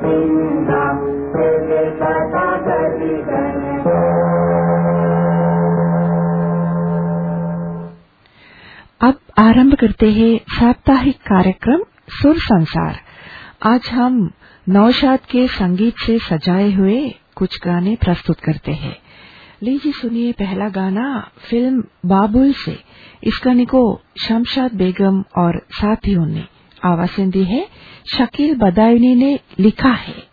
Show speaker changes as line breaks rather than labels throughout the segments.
अब
आरंभ करते हैं साप्ताहिक कार्यक्रम सुर संसार। आज हम नौशाद के संगीत से सजाए हुए कुछ गाने प्रस्तुत करते हैं। लीजिए सुनिए पहला गाना फ़िल्म बाबुल से। इस गाने को शमशाद बेगम और साथियों ने आवाज़ें दी है। शकील बदायूनी ने लिखा है।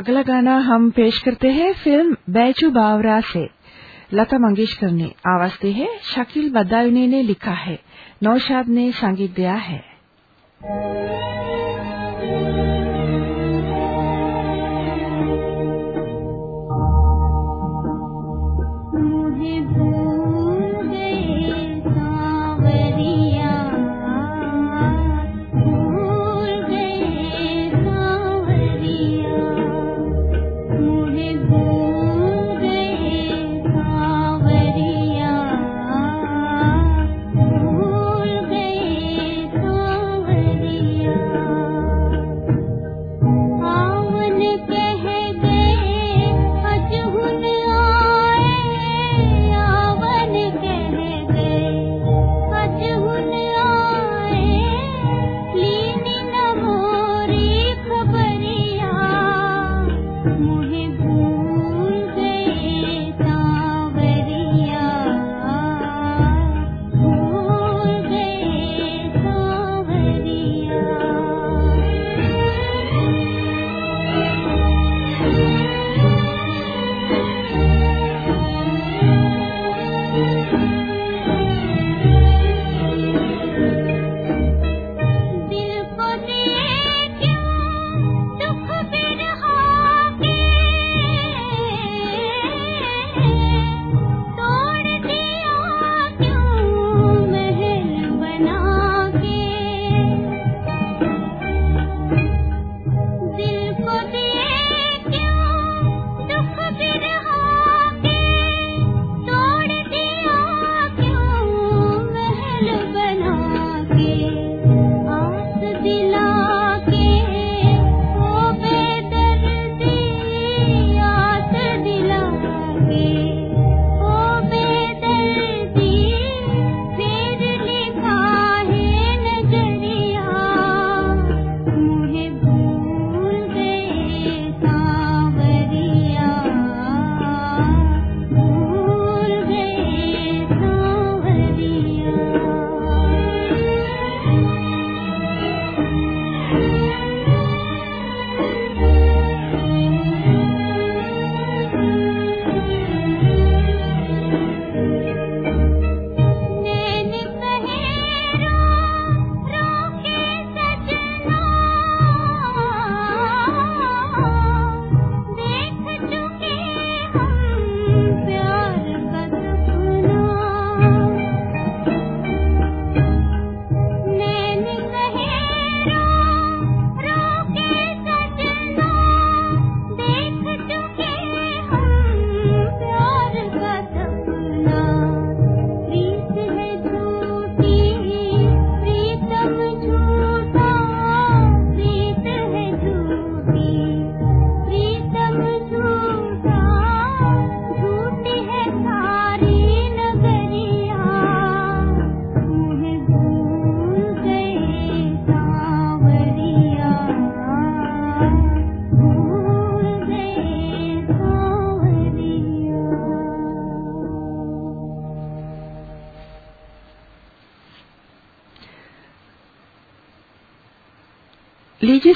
अगला गाना हम पेश करते हैं फ़िल्म बैचू बावरा से। लता मंगेशकर ने आवाज़ दी है। शकील बदायूनी ने लिखा है। नौशाद ने संगीत दिया है।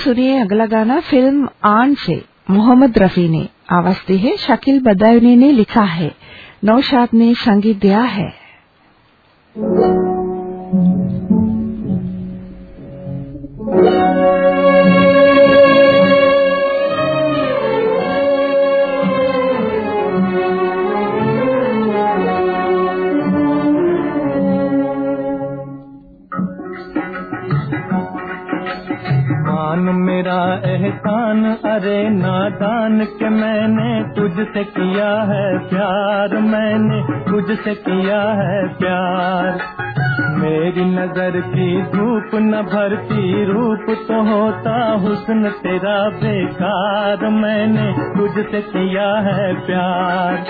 सुनिए अगला गाना फ़िल्म आन से, मोहम्मद रफी ने आवाज़ दी है शकील बदायूनी ने लिखा है, नौशाद ने संगीत दिया है। एहसान
तुझसे किया है प्यार, मैंने तुझसे किया है प्यार। मेरी नज़र की धूप न भरती, रूप तो होता हुस्न तेरा बेकार। मैंने तुझसे किया है प्यार।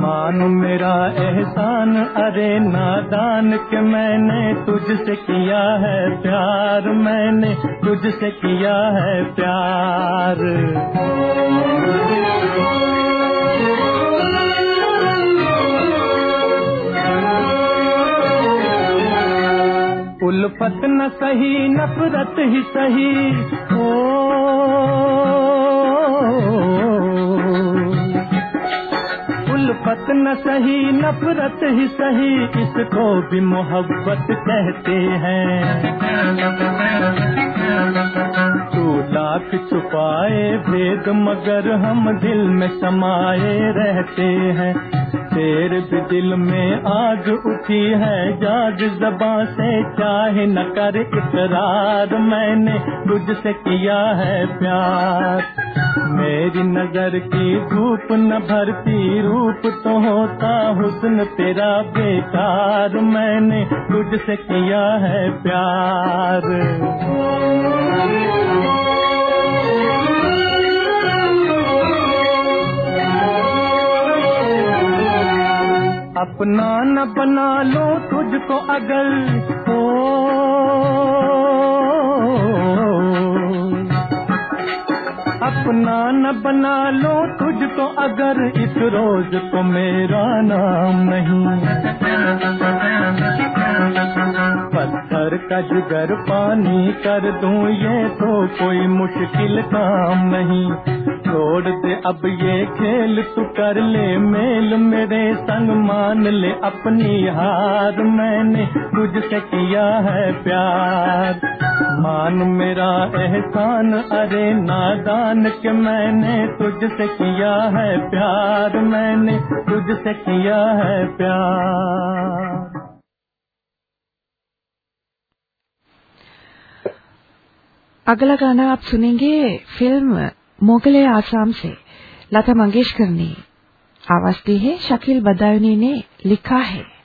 मान मेरा एहसान, अरे नादान के मैंने तुझसे किया है प्यार। मैंने तुझसे किया है प्यार। उल्फत न सही, नफरत ही सही। ओ उल्फत न सही, नफरत ही सही। इसको भी मोहब्बत कहते हैं। तू लाख छुपाए भेद मगर हम दिल में समाये रहते हैं। तेरे भी दिल में आग उठी है जाग जबा से चाहे न कर इकरार। मैंने तुझसे किया है प्यार। मेरी नज़र की धूप न भरती, रूप तो होता हुस्न तेरा बेकार। मैंने तुझसे किया है प्यार। अपना न बना लो तुझको अगर हो अपना न बना लो तुझको अगर इस रोज तो मेरा नाम नहीं। पत्थर का जिगर पानी कर दूँ ये तो कोई मुश्किल काम नहीं। छोड़ दे, अब ये खेल तू कर ले, मेल मेरे संग मान ले, अपनी हार मैंने तुझसे किया है प्यार। मान मेरा एहसान, अरे नादान के मैंने तुझसे किया है प्यार, मैंने तुझसे किया है प्यार।
अगला गाना आप सुनेंगे, फ़िल्म मोगले आसाम से लता मंगेशकर ने आवाज़ दी है शकील बदायनी ने लिखा है।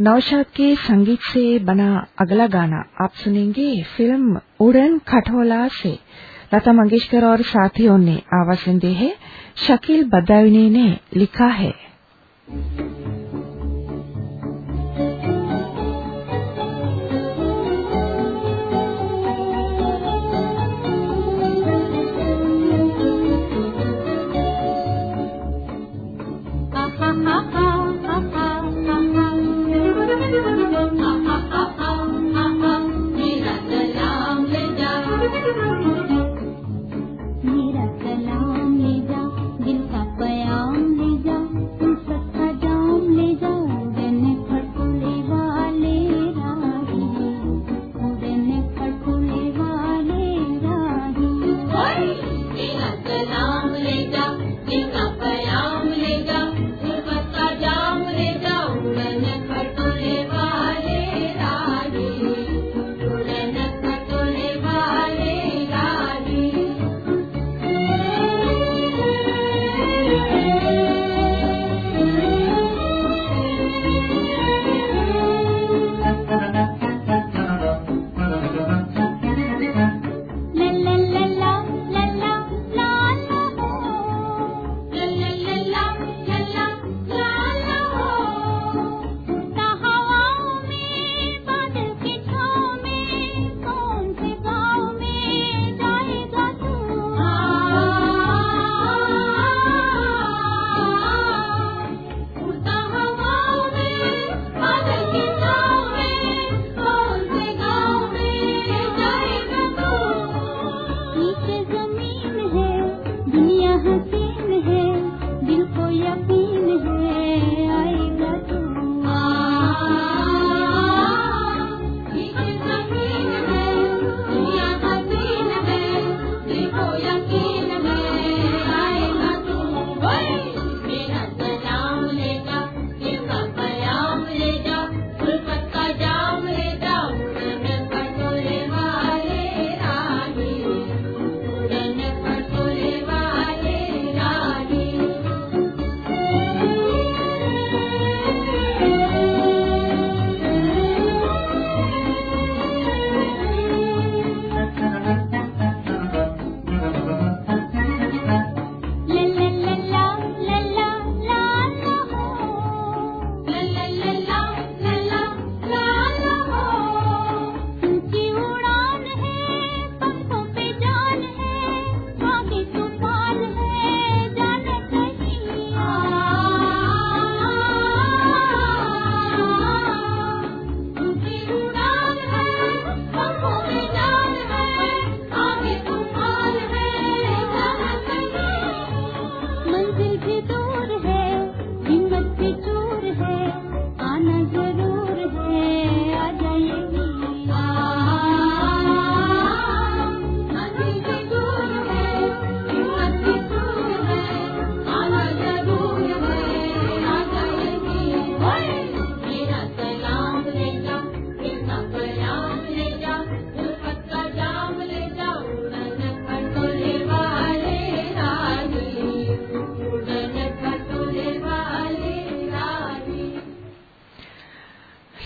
नौशाद के संगीत से बना अगला गाना आप सुनेंगे फ़िल्म उड़न खटोला से। लता मंगेशकर और साथियों ने आवाज़ दी है। शकील बदायूनी ने लिखा है।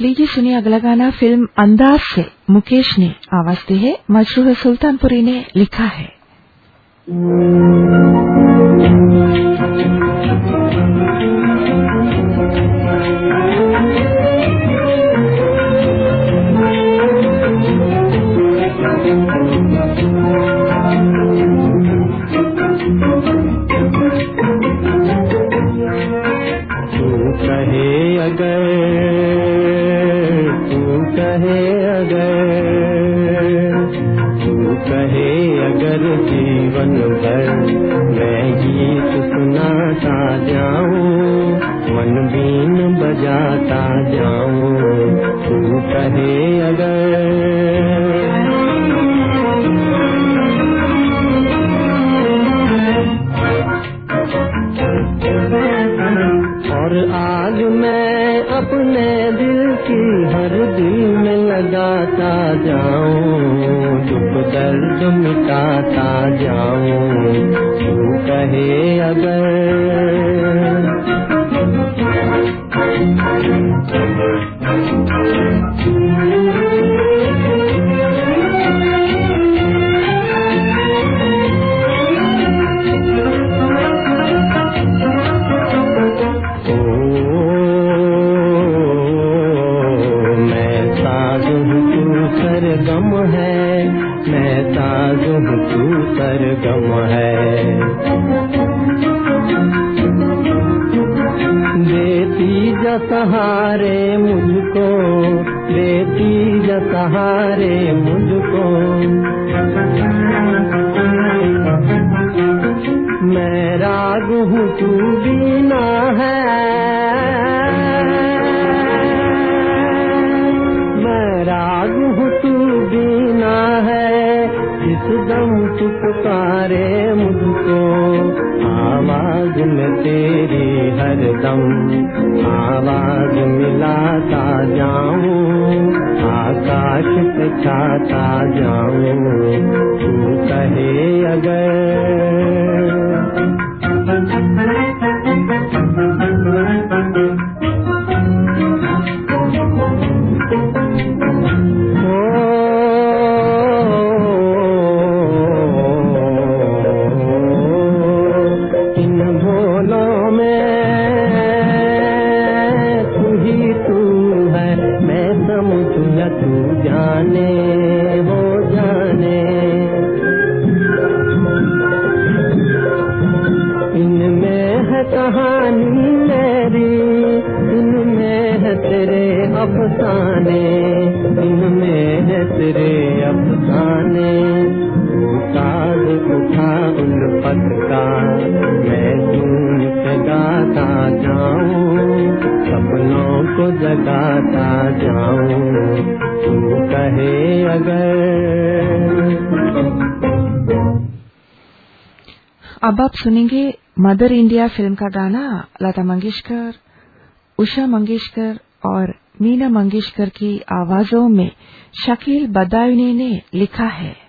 लीजिए, सुनिए अगला गाना, फ़िल्म अंदाज से। मुकेश ने आवाज़ दी है। मशहूर सुल्तानपुरी ने लिखा है।
हर जीवन सहारे मुझको देती ज सहारे मुझको। मैं राग हूँ, तू बीना है। मैं राग हूँ, तू बीना है। इस दम तू हरदम आवाज़ मिलाता जाऊँ आकाश पे छाता जाऊँ तू कहे अगर
अब आप सुनेंगे मदर इंडिया फ़िल्म का गाना लता मंगेशकर, उषा मंगेशकर और मीना मंगेशकर की आवाजों में शकील बदायूनी ने लिखा है।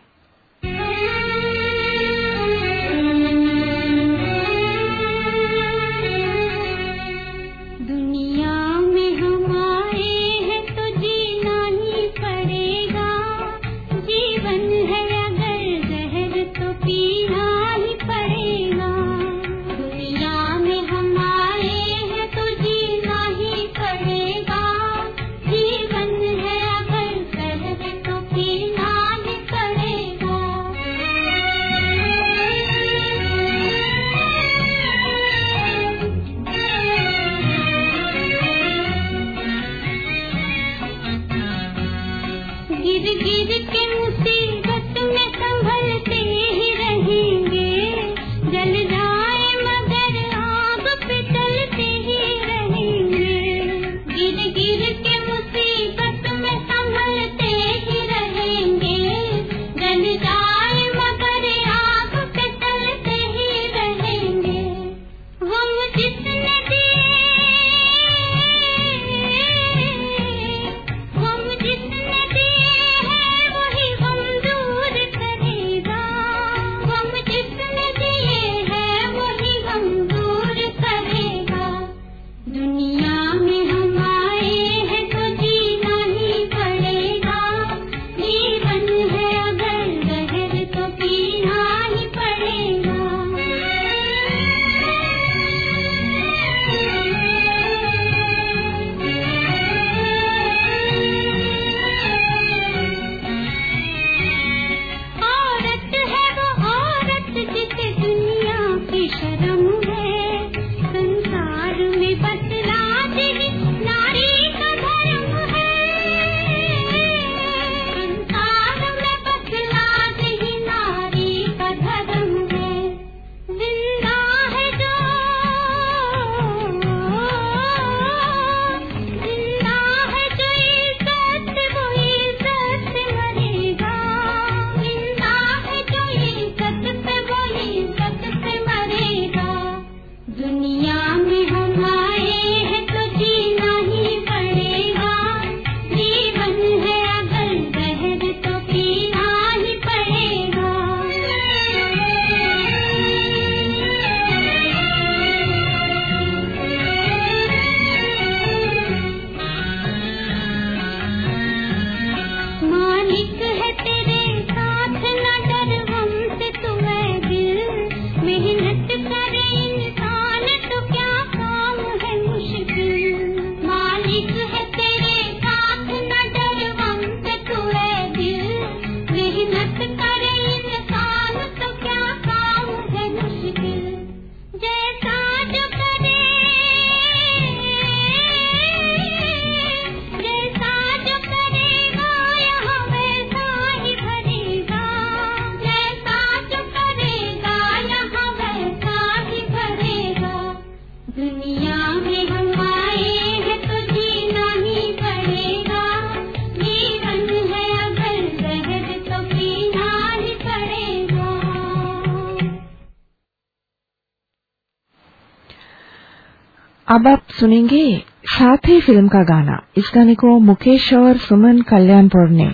अब आप सुनेंगे साथ ही फ़िल्म का गाना। इस गाने को मुकेश और सुमन कल्याणपुर ने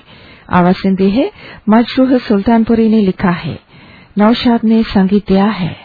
आवाज़ दी है। मजरूह सुल्तानपुरी ने लिखा है। नौशाद ने संगीत दिया है।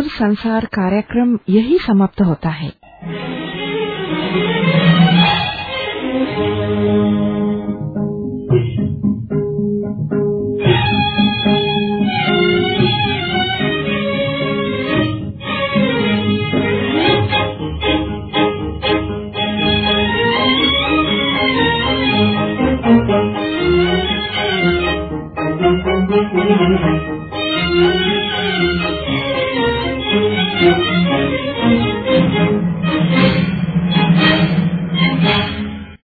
सुर संसार कार्यक्रम यही समाप्त होता है।